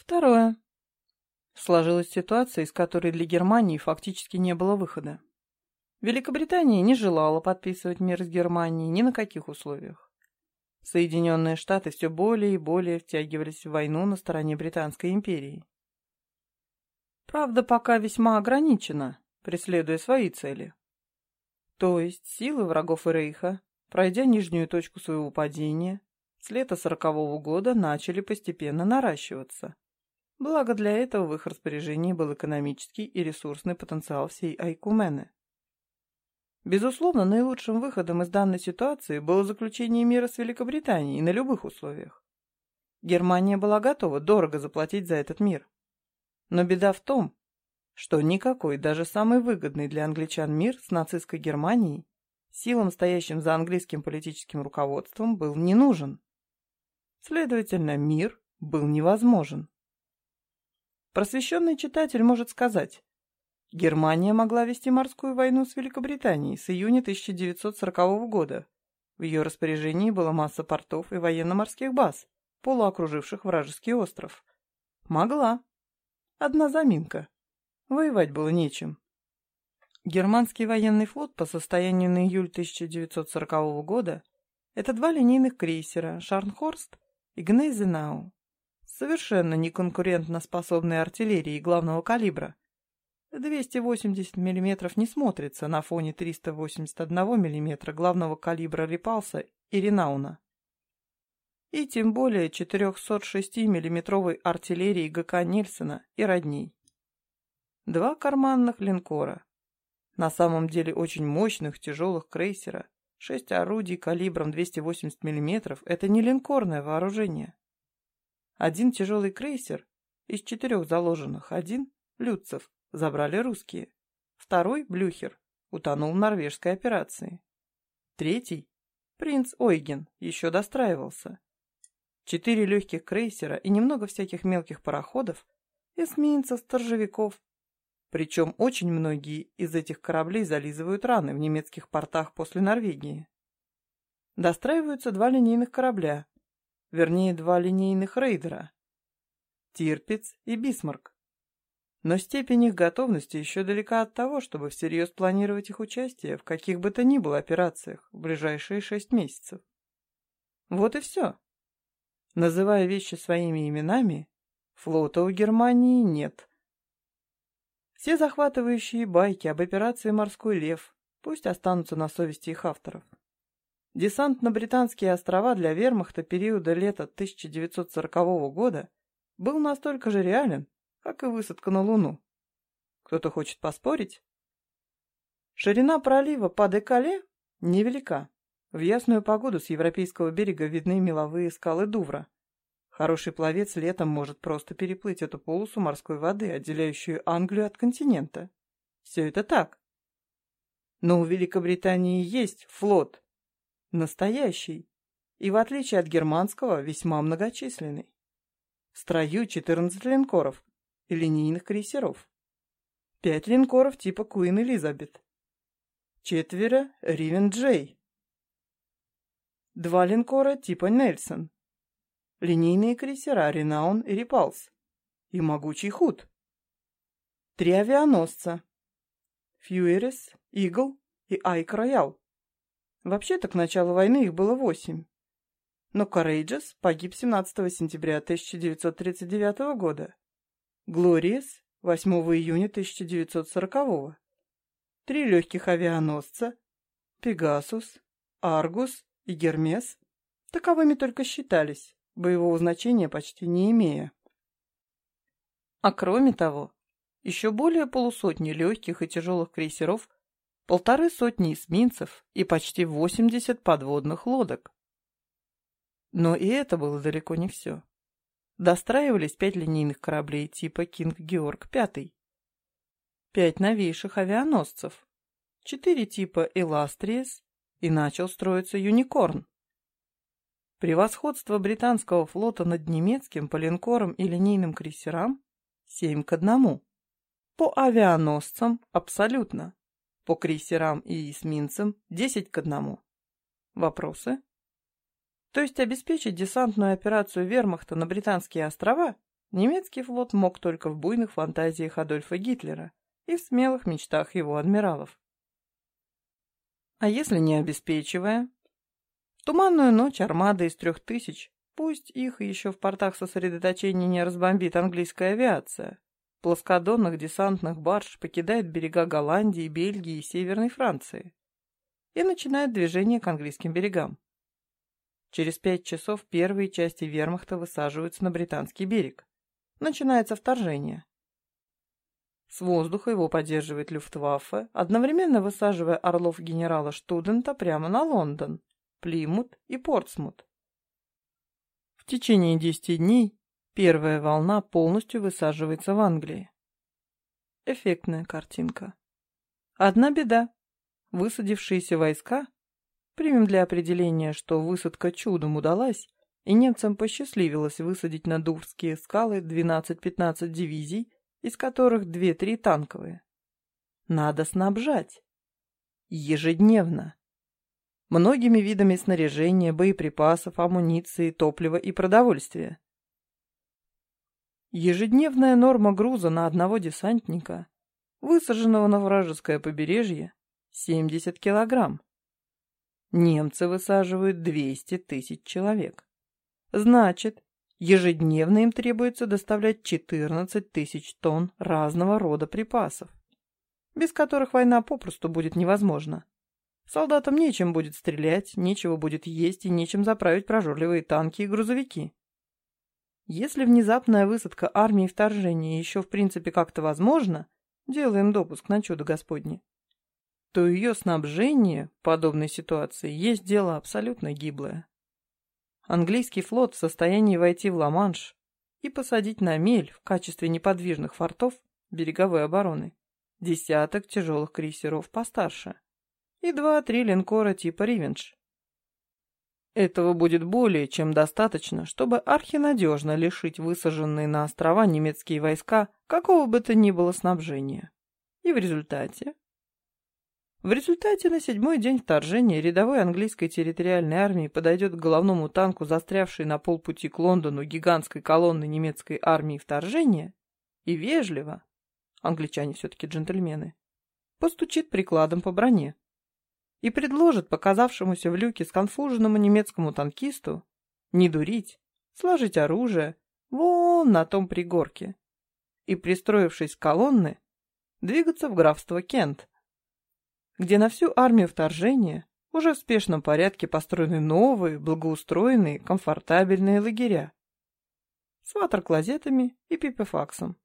Второе. Сложилась ситуация, из которой для Германии фактически не было выхода. Великобритания не желала подписывать мир с Германией ни на каких условиях. Соединенные Штаты все более и более втягивались в войну на стороне Британской империи. Правда, пока весьма ограничена, преследуя свои цели. То есть силы врагов Рейха, пройдя нижнюю точку своего падения, с лета сорокового года начали постепенно наращиваться. Благо для этого в их распоряжении был экономический и ресурсный потенциал всей Айкумены. Безусловно, наилучшим выходом из данной ситуации было заключение мира с Великобританией на любых условиях. Германия была готова дорого заплатить за этот мир. Но беда в том, что никакой, даже самый выгодный для англичан мир с нацистской Германией, силам, стоящим за английским политическим руководством, был не нужен. Следовательно, мир был невозможен. Просвещенный читатель может сказать, Германия могла вести морскую войну с Великобританией с июня 1940 года. В ее распоряжении была масса портов и военно-морских баз, полуокруживших вражеский остров. Могла. Одна заминка. Воевать было нечем. Германский военный флот по состоянию на июль 1940 года это два линейных крейсера «Шарнхорст» и «Гнейзенау» совершенно неконкурентно способной артиллерией главного калибра, 280 мм не смотрится на фоне 381 мм главного калибра Репалса и Ренауна. И тем более 406 миллиметровой артиллерии ГК Нильсона и родней. Два карманных линкора. На самом деле очень мощных тяжелых крейсера. Шесть орудий калибром 280 мм – это не линкорное вооружение. Один тяжелый крейсер из четырех заложенных, один – Люцев, забрали русские. Второй, Блюхер, утонул в норвежской операции. Третий, принц Ойген, еще достраивался. Четыре легких крейсера и немного всяких мелких пароходов, эсминцев, сторожевиков. Причем очень многие из этих кораблей зализывают раны в немецких портах после Норвегии. Достраиваются два линейных корабля, вернее, два линейных рейдера. Тирпиц и Бисмарк. Но степень их готовности еще далека от того, чтобы всерьез планировать их участие в каких бы то ни было операциях в ближайшие шесть месяцев. Вот и все. Называя вещи своими именами, флота у Германии нет. Все захватывающие байки об операции «Морской лев» пусть останутся на совести их авторов. Десант на британские острова для вермахта периода лета 1940 года был настолько же реален, как и высадка на Луну. Кто-то хочет поспорить? Ширина пролива по Декале невелика. В ясную погоду с европейского берега видны меловые скалы Дувра. Хороший пловец летом может просто переплыть эту полосу морской воды, отделяющую Англию от континента. Все это так. Но у Великобритании есть флот. Настоящий. И в отличие от германского, весьма многочисленный. В строю 14 линкоров, и линейных крейсеров. Пять линкоров типа Куин Элизабет. Четверо Ривен Джей. Два линкора типа Нельсон. Линейные крейсера Ренаун и Репалс. И могучий Худ. Три авианосца. Фьюерис, Игл и Айк Роял. Вообще-то к началу войны их было восемь. Но Courageous погиб 17 сентября 1939 года Глориес 8 июня 1940-го. Три легких авианосца Пегасус, Аргус и Гермес таковыми только считались, боевого значения почти не имея. А кроме того, еще более полусотни легких и тяжелых крейсеров, полторы сотни эсминцев и почти 80 подводных лодок. Но и это было далеко не все достраивались пять линейных кораблей типа «Кинг Георг V», пять новейших авианосцев, четыре типа «Иластриес» и начал строиться «Юникорн». Превосходство британского флота над немецким по линкорам и линейным крейсерам – семь к одному. По авианосцам – абсолютно. По крейсерам и эсминцам – десять к одному. Вопросы? То есть обеспечить десантную операцию вермахта на Британские острова немецкий флот мог только в буйных фантазиях Адольфа Гитлера и в смелых мечтах его адмиралов. А если не обеспечивая? В туманную ночь армада из трех тысяч, пусть их еще в портах сосредоточения не разбомбит английская авиация, плоскодонных десантных барж покидает берега Голландии, Бельгии и Северной Франции и начинает движение к английским берегам. Через пять часов первые части вермахта высаживаются на британский берег. Начинается вторжение. С воздуха его поддерживает Люфтваффе, одновременно высаживая орлов генерала Штудента прямо на Лондон, Плимут и Портсмут. В течение десяти дней первая волна полностью высаживается в Англии. Эффектная картинка. Одна беда. Высадившиеся войска Примем для определения, что высадка чудом удалась, и немцам посчастливилось высадить на Дурские скалы 12-15 дивизий, из которых 2-3 танковые. Надо снабжать. Ежедневно. Многими видами снаряжения, боеприпасов, амуниции, топлива и продовольствия. Ежедневная норма груза на одного десантника, высаженного на вражеское побережье, 70 килограмм. Немцы высаживают 200 тысяч человек. Значит, ежедневно им требуется доставлять 14 тысяч тонн разного рода припасов, без которых война попросту будет невозможна. Солдатам нечем будет стрелять, нечего будет есть и нечем заправить прожорливые танки и грузовики. Если внезапная высадка армии вторжения еще в принципе как-то возможна, делаем допуск на чудо Господне, то ее снабжение в подобной ситуации есть дело абсолютно гиблое. Английский флот в состоянии войти в Ла-Манш и посадить на мель в качестве неподвижных фортов береговой обороны десяток тяжелых крейсеров постарше и два-три линкора типа «Ривенш». Этого будет более чем достаточно, чтобы архинадежно лишить высаженные на острова немецкие войска какого бы то ни было снабжения. И в результате в результате на седьмой день вторжения рядовой английской территориальной армии подойдет к головному танку, застрявшей на полпути к Лондону гигантской колонны немецкой армии вторжения, и вежливо, англичане все-таки джентльмены, постучит прикладом по броне и предложит показавшемуся в люке сконфуженному немецкому танкисту не дурить, сложить оружие вон на том пригорке и, пристроившись к колонны, двигаться в графство Кент, где на всю армию вторжения уже в спешном порядке построены новые, благоустроенные, комфортабельные лагеря с ватер-клозетами и пипефаксом.